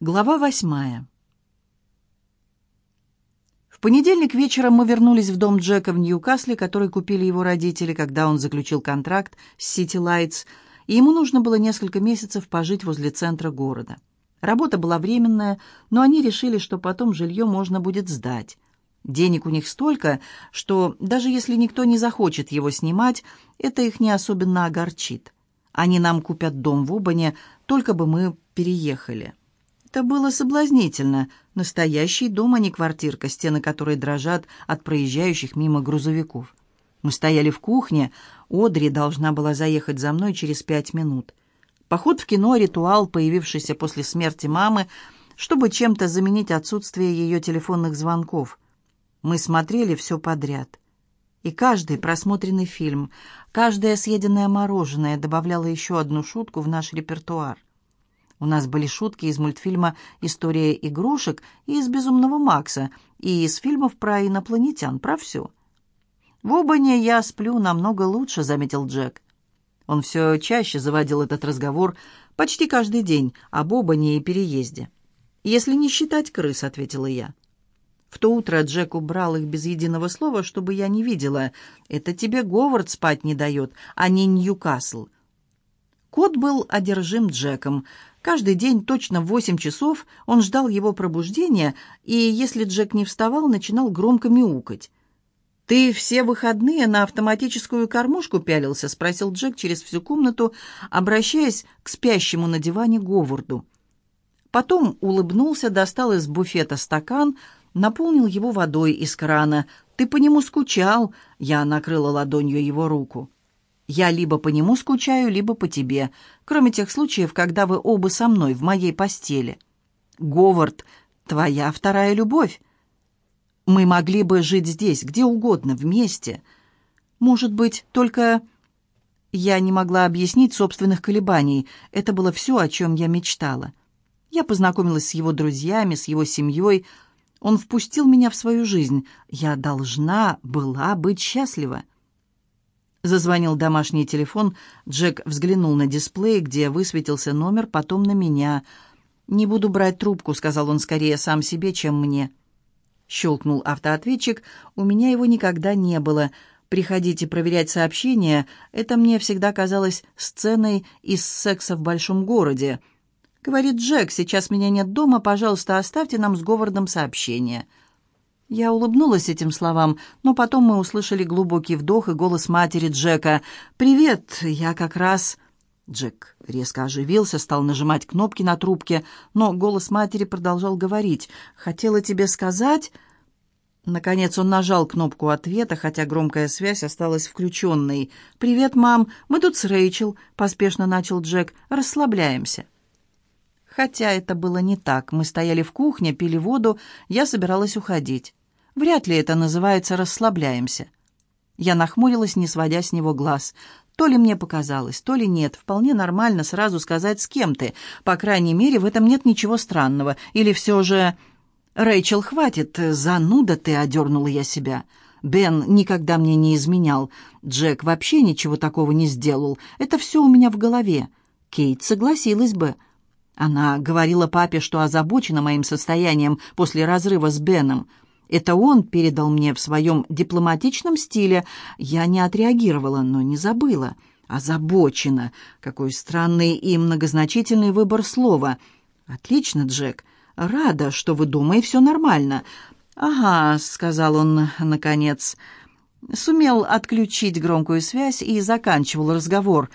Глава восьмая. В понедельник вечером мы вернулись в дом Джека в Ньюкасле, который купили его родители, когда он заключил контракт с City Lights, и ему нужно было несколько месяцев пожить возле центра города. Работа была временная, но они решили, что потом жилье можно будет сдать. Денег у них столько, что даже если никто не захочет его снимать, это их не особенно огорчит. Они нам купят дом в Убане, только бы мы переехали. Это было соблазнительно. Настоящий дом, а не квартирка, стены которой дрожат от проезжающих мимо грузовиков. Мы стояли в кухне. Одри должна была заехать за мной через пять минут. Поход в кино — ритуал, появившийся после смерти мамы, чтобы чем-то заменить отсутствие ее телефонных звонков. Мы смотрели все подряд. И каждый просмотренный фильм, каждое съеденное мороженое добавляло еще одну шутку в наш репертуар. У нас были шутки из мультфильма «История игрушек» и из «Безумного Макса», и из фильмов про инопланетян, про все. «В Обане я сплю намного лучше», — заметил Джек. Он все чаще заводил этот разговор почти каждый день об Обане и переезде. «Если не считать крыс», — ответила я. В то утро Джек убрал их без единого слова, чтобы я не видела. «Это тебе Говард спать не дает, а не Ньюкасл». Кот был одержим Джеком. Каждый день точно в восемь часов он ждал его пробуждения, и если Джек не вставал, начинал громко мяукать. «Ты все выходные на автоматическую кормушку пялился?» — спросил Джек через всю комнату, обращаясь к спящему на диване Говарду. Потом улыбнулся, достал из буфета стакан, наполнил его водой из крана. «Ты по нему скучал?» — я накрыла ладонью его руку. Я либо по нему скучаю, либо по тебе, кроме тех случаев, когда вы оба со мной в моей постели. Говард, твоя вторая любовь. Мы могли бы жить здесь, где угодно, вместе. Может быть, только... Я не могла объяснить собственных колебаний. Это было все, о чем я мечтала. Я познакомилась с его друзьями, с его семьей. Он впустил меня в свою жизнь. Я должна была быть счастлива. Зазвонил домашний телефон. Джек взглянул на дисплей, где высветился номер, потом на меня. «Не буду брать трубку», — сказал он скорее сам себе, чем мне. Щелкнул автоответчик. «У меня его никогда не было. Приходите проверять сообщения. Это мне всегда казалось сценой из секса в большом городе». Говорит Джек, сейчас меня нет дома, пожалуйста, оставьте нам с Говардом сообщение. Я улыбнулась этим словам, но потом мы услышали глубокий вдох и голос матери Джека. «Привет, я как раз...» Джек резко оживился, стал нажимать кнопки на трубке, но голос матери продолжал говорить. «Хотела тебе сказать...» Наконец он нажал кнопку ответа, хотя громкая связь осталась включенной. «Привет, мам, мы тут с Рэйчел», — поспешно начал Джек. «Расслабляемся». Хотя это было не так. Мы стояли в кухне, пили воду, я собиралась уходить. Вряд ли это называется «расслабляемся». Я нахмурилась, не сводя с него глаз. То ли мне показалось, то ли нет. Вполне нормально сразу сказать, с кем ты. По крайней мере, в этом нет ничего странного. Или все же... «Рэйчел, хватит, зануда ты!» — одернула я себя. «Бен никогда мне не изменял. Джек вообще ничего такого не сделал. Это все у меня в голове. Кейт согласилась бы». Она говорила папе, что озабочена моим состоянием после разрыва с Беном. Это он передал мне в своем дипломатичном стиле. Я не отреагировала, но не забыла. Озабочена. Какой странный и многозначительный выбор слова. Отлично, Джек. Рада, что вы и все нормально. Ага, сказал он наконец. Сумел отключить громкую связь и заканчивал разговор.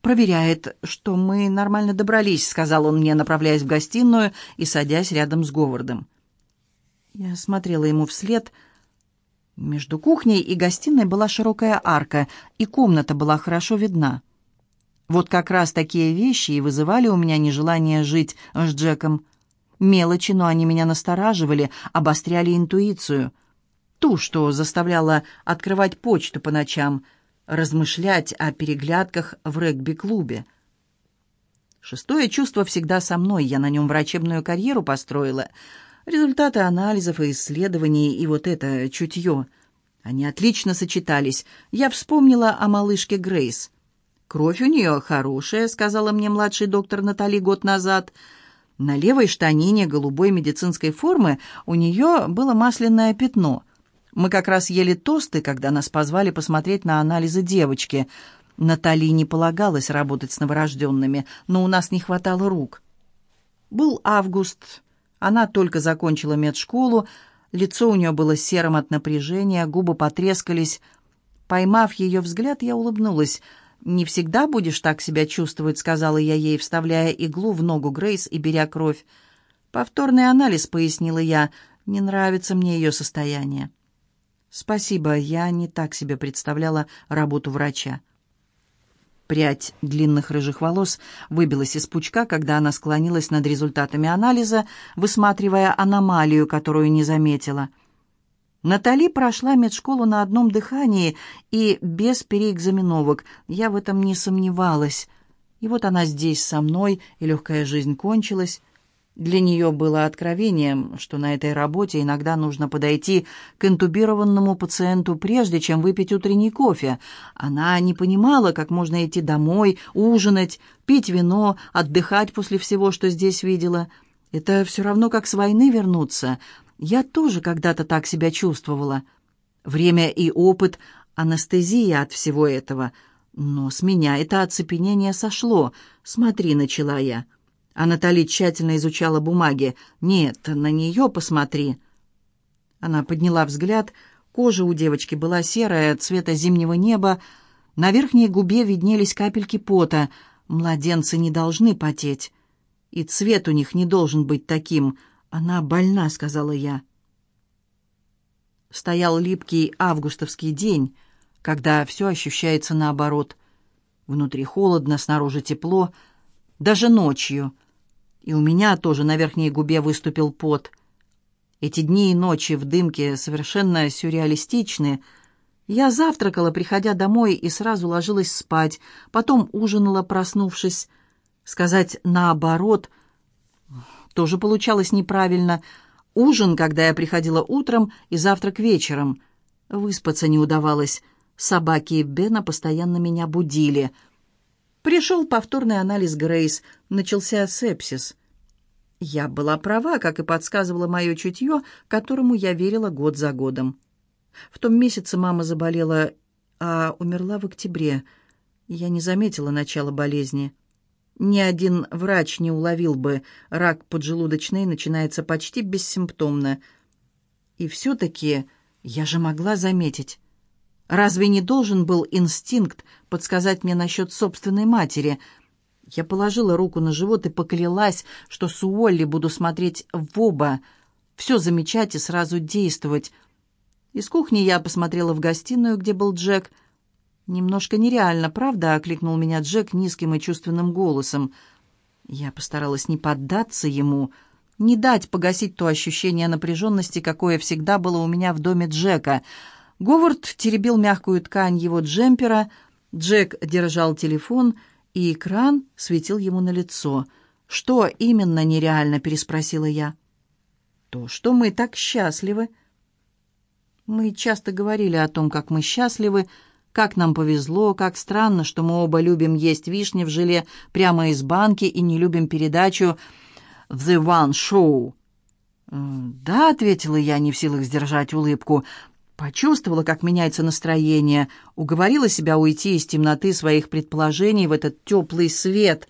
«Проверяет, что мы нормально добрались», — сказал он мне, направляясь в гостиную и садясь рядом с Говардом. Я смотрела ему вслед. Между кухней и гостиной была широкая арка, и комната была хорошо видна. Вот как раз такие вещи и вызывали у меня нежелание жить с Джеком. Мелочи, но они меня настораживали, обостряли интуицию. Ту, что заставляла открывать почту по ночам, размышлять о переглядках в регби-клубе. Шестое чувство всегда со мной, я на нем врачебную карьеру построила — Результаты анализов и исследований и вот это чутье. Они отлично сочетались. Я вспомнила о малышке Грейс. «Кровь у нее хорошая», — сказала мне младший доктор Натали год назад. На левой штанине голубой медицинской формы у нее было масляное пятно. Мы как раз ели тосты, когда нас позвали посмотреть на анализы девочки. Натали не полагалось работать с новорожденными, но у нас не хватало рук. Был август, она только закончила медшколу, лицо у нее было серым от напряжения, губы потрескались. Поймав ее взгляд, я улыбнулась — «Не всегда будешь так себя чувствовать», — сказала я ей, вставляя иглу в ногу Грейс и беря кровь. «Повторный анализ», — пояснила я. «Не нравится мне ее состояние». «Спасибо, я не так себе представляла работу врача». Прядь длинных рыжих волос выбилась из пучка, когда она склонилась над результатами анализа, высматривая аномалию, которую не заметила — Натали прошла медшколу на одном дыхании и без переэкзаменовок. Я в этом не сомневалась. И вот она здесь со мной, и легкая жизнь кончилась. Для нее было откровением, что на этой работе иногда нужно подойти к интубированному пациенту, прежде чем выпить утренний кофе. Она не понимала, как можно идти домой, ужинать, пить вино, отдыхать после всего, что здесь видела. Это все равно, как с войны вернуться. Я тоже когда-то так себя чувствовала. Время и опыт — анестезия от всего этого. Но с меня это оцепенение сошло. Смотри, начала я. А Натали тщательно изучала бумаги. «Нет, на нее посмотри». Она подняла взгляд. Кожа у девочки была серая, цвета зимнего неба. На верхней губе виднелись капельки пота. Младенцы не должны потеть. И цвет у них не должен быть таким — «Она больна», — сказала я. Стоял липкий августовский день, когда все ощущается наоборот. Внутри холодно, снаружи тепло, даже ночью. И у меня тоже на верхней губе выступил пот. Эти дни и ночи в дымке совершенно сюрреалистичны. Я завтракала, приходя домой, и сразу ложилась спать, потом ужинала, проснувшись. Сказать «наоборот» — тоже получалось неправильно. Ужин, когда я приходила утром, и завтрак вечером. Выспаться не удавалось. Собаки Бена постоянно меня будили. Пришел повторный анализ Грейс. Начался сепсис. Я была права, как и подсказывало мое чутье, которому я верила год за годом. В том месяце мама заболела, а умерла в октябре. Я не заметила начала болезни. Ни один врач не уловил бы, рак поджелудочной начинается почти бессимптомно. И все-таки я же могла заметить. Разве не должен был инстинкт подсказать мне насчет собственной матери? Я положила руку на живот и поклялась, что с Уолли буду смотреть в оба, все замечать и сразу действовать. Из кухни я посмотрела в гостиную, где был Джек — «Немножко нереально, правда?» — окликнул меня Джек низким и чувственным голосом. Я постаралась не поддаться ему, не дать погасить то ощущение напряженности, какое всегда было у меня в доме Джека. Говард теребил мягкую ткань его джемпера, Джек держал телефон, и экран светил ему на лицо. «Что именно нереально?» — переспросила я. «То, что мы так счастливы». Мы часто говорили о том, как мы счастливы, — как нам повезло, как странно, что мы оба любим есть вишни в желе прямо из банки и не любим передачу «The One Show». «Да», — ответила я, не в силах сдержать улыбку. Почувствовала, как меняется настроение, уговорила себя уйти из темноты своих предположений в этот теплый свет.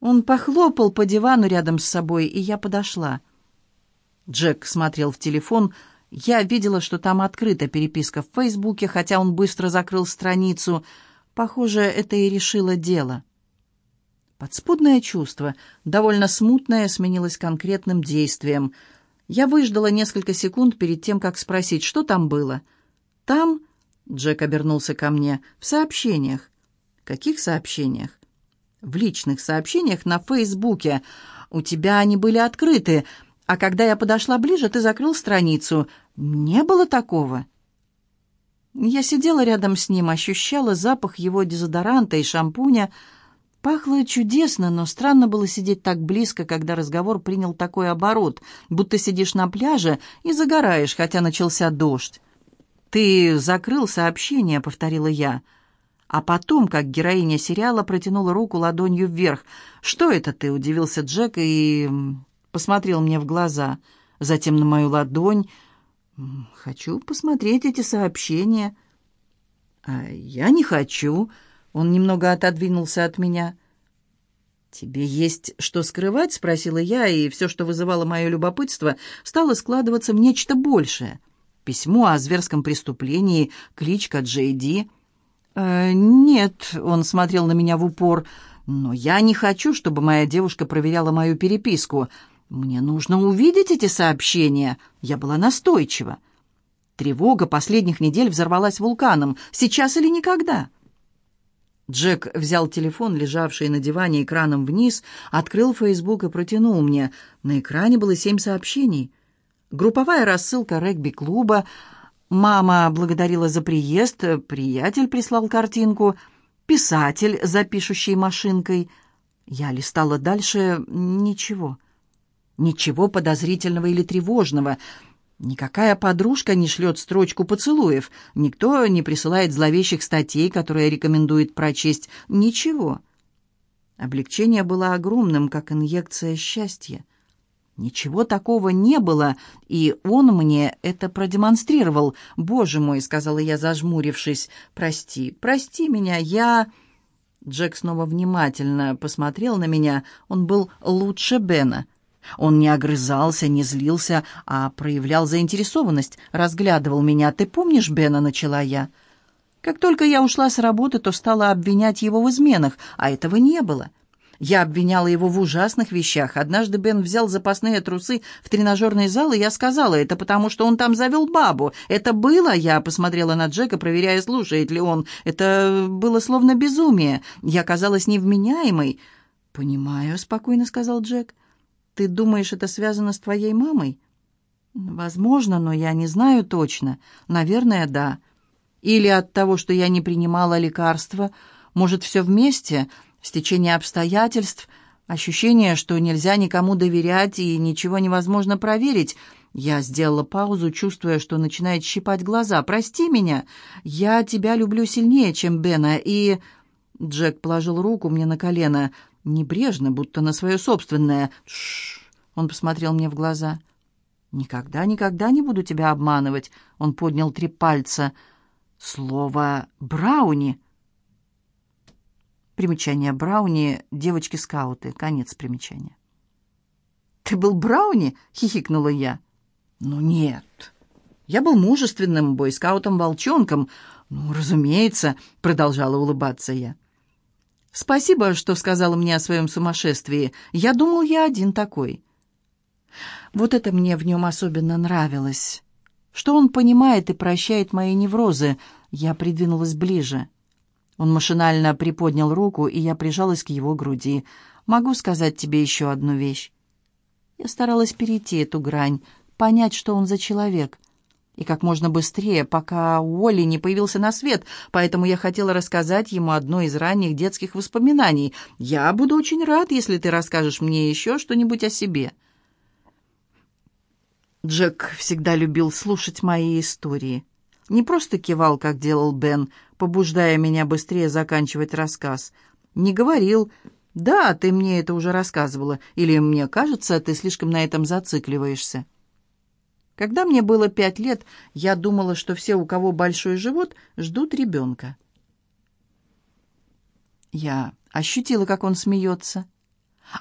Он похлопал по дивану рядом с собой, и я подошла. Джек смотрел в телефон — я видела, что там открыта переписка в Фейсбуке, хотя он быстро закрыл страницу. Похоже, это и решило дело. Подспудное чувство, довольно смутное, сменилось конкретным действием. Я выждала несколько секунд перед тем, как спросить, что там было. «Там...» — Джек обернулся ко мне. «В сообщениях». «Каких сообщениях?» «В личных сообщениях на Фейсбуке. У тебя они были открыты, а когда я подошла ближе, ты закрыл страницу. Не было такого. Я сидела рядом с ним, ощущала запах его дезодоранта и шампуня. Пахло чудесно, но странно было сидеть так близко, когда разговор принял такой оборот, будто сидишь на пляже и загораешь, хотя начался дождь. «Ты закрыл сообщение», — повторила я. а потом, как героиня сериала, протянула руку ладонью вверх. «Что это ты?» — удивился Джек и посмотрел мне в глаза, затем на мою ладонь. «Хочу посмотреть эти сообщения». «А я не хочу». Он немного отодвинулся от меня. «Тебе есть что скрывать?» — спросила я, и все, что вызывало мое любопытство, стало складываться в нечто большее. Письмо о зверском преступлении, кличка Джей Ди. «Э, «Нет», — он смотрел на меня в упор, — «но я не хочу, чтобы моя девушка проверяла мою переписку. Мне нужно увидеть эти сообщения». Я была настойчива. Тревога последних недель взорвалась вулканом. Сейчас или никогда? Джек взял телефон, лежавший на диване экраном вниз, открыл Фейсбук и протянул мне. На экране было семь сообщений. Групповая рассылка регби-клуба. Мама благодарила за приезд, приятель прислал картинку, писатель за пишущей машинкой. Я листала дальше ничего. Ничего подозрительного или тревожного — Никакая подружка не шлет строчку поцелуев, никто не присылает зловещих статей, которые рекомендует прочесть. Ничего. Облегчение было огромным, как инъекция счастья. Ничего такого не было, и он мне это продемонстрировал. «Боже мой», — сказала я, зажмурившись, — «прости, прости меня, я...» Джек снова внимательно посмотрел на меня. Он был лучше Бена. Он не огрызался, не злился, а проявлял заинтересованность, разглядывал меня. «Ты помнишь, Бена?» — начала я. Как только я ушла с работы, то стала обвинять его в изменах, а этого не было. Я обвиняла его в ужасных вещах. Однажды Бен взял запасные трусы в тренажерный зал, и я сказала, это потому, что он там завел бабу. Это было, я посмотрела на Джека, проверяя, слушает ли он. Это было словно безумие. Я казалась невменяемой. «Понимаю», — спокойно сказал Джек. Ты думаешь, это связано с твоей мамой? Возможно, но я не знаю точно. Наверное, да. Или от того, что я не принимала лекарства. Может, все вместе? Стечение обстоятельств, ощущение, что нельзя никому доверять и ничего невозможно проверить. Я сделала паузу, чувствуя, что начинает щипать глаза. «Прости меня. Я тебя люблю сильнее, чем Бена, и...» Джек положил руку мне на колено. Небрежно, будто на свое собственное. Шш. Он посмотрел мне в глаза. «Никогда, никогда не буду тебя обманывать». Он поднял три пальца. «Слово «брауни». Примечание «брауни» — девочки-скауты. Конец примечания. «Ты был брауни?» — хихикнула я. «Ну нет. Я был мужественным бойскаутом-волчонком. Ну, разумеется», — продолжала улыбаться я. Спасибо, что сказала мне о своем сумасшествии. Я думал, я один такой. Вот это мне в нем особенно нравилось. Что он понимает и прощает мои неврозы. Я придвинулась ближе. Он машинально приподнял руку, и я прижалась к его груди. «Могу сказать тебе еще одну вещь?» Я старалась перейти эту грань, понять, что он за человек — и как можно быстрее, пока Уолли не появился на свет, поэтому я хотела рассказать ему одно из ранних детских воспоминаний. Я буду очень рад, если ты расскажешь мне еще что-нибудь о себе. Джек всегда любил слушать мои истории. Не просто кивал, как делал Бен, побуждая меня быстрее заканчивать рассказ. Не говорил «Да, ты мне это уже рассказывала» или «Мне кажется, ты слишком на этом зацикливаешься». Когда мне было пять лет, я думала, что все, у кого большой живот, ждут ребенка. Я ощутила, как он смеется.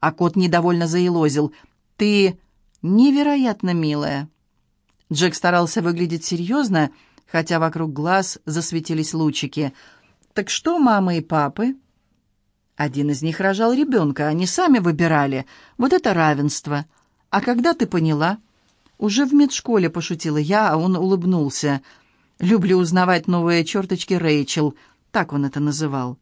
А кот недовольно заелозил. «Ты невероятно милая». Джек старался выглядеть серьезно, хотя вокруг глаз засветились лучики. «Так что мамы и папы?» Один из них рожал ребенка, они сами выбирали. Вот это равенство. А когда ты поняла?» «Уже в медшколе», — пошутила я, а он улыбнулся. «Люблю узнавать новые черточки Рэйчел», — так он это называл.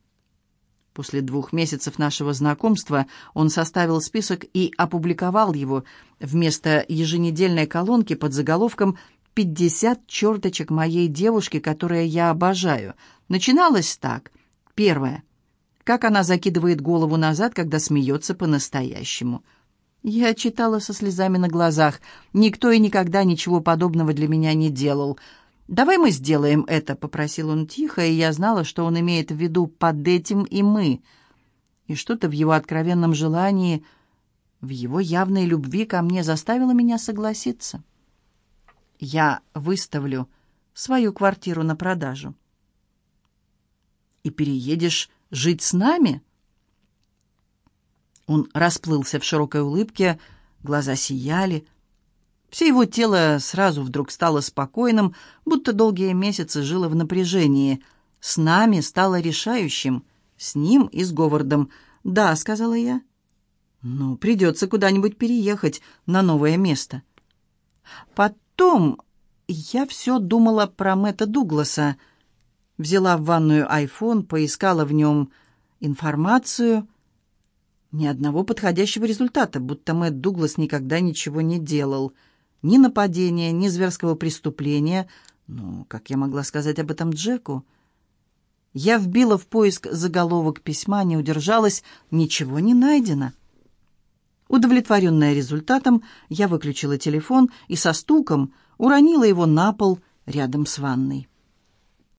После двух месяцев нашего знакомства он составил список и опубликовал его вместо еженедельной колонки под заголовком «50 черточек моей девушки, которые я обожаю». Начиналось так. Первое. Как она закидывает голову назад, когда смеется по-настоящему. Я читала со слезами на глазах. Никто и никогда ничего подобного для меня не делал. «Давай мы сделаем это», — попросил он тихо, и я знала, что он имеет в виду «под этим и мы». И что-то в его откровенном желании, в его явной любви ко мне заставило меня согласиться. «Я выставлю свою квартиру на продажу». «И переедешь жить с нами?» Он расплылся в широкой улыбке, глаза сияли, все его тело сразу вдруг стало спокойным, будто долгие месяцы жило в напряжении. С нами стало решающим. С ним и с Говардом. «Да», — сказала я. «Ну, придется куда-нибудь переехать на новое место». Потом я все думала про Мэтта Дугласа. Взяла в ванную айфон, поискала в нем информацию. Ни одного подходящего результата, будто Мэтт Дуглас никогда ничего не делал — ни нападения, ни зверского преступления. Ну, как я могла сказать об этом Джеку? Я вбила в поиск заголовок письма, не удержалась, ничего не найдено. Удовлетворенная результатом, я выключила телефон и со стуком уронила его на пол рядом с ванной.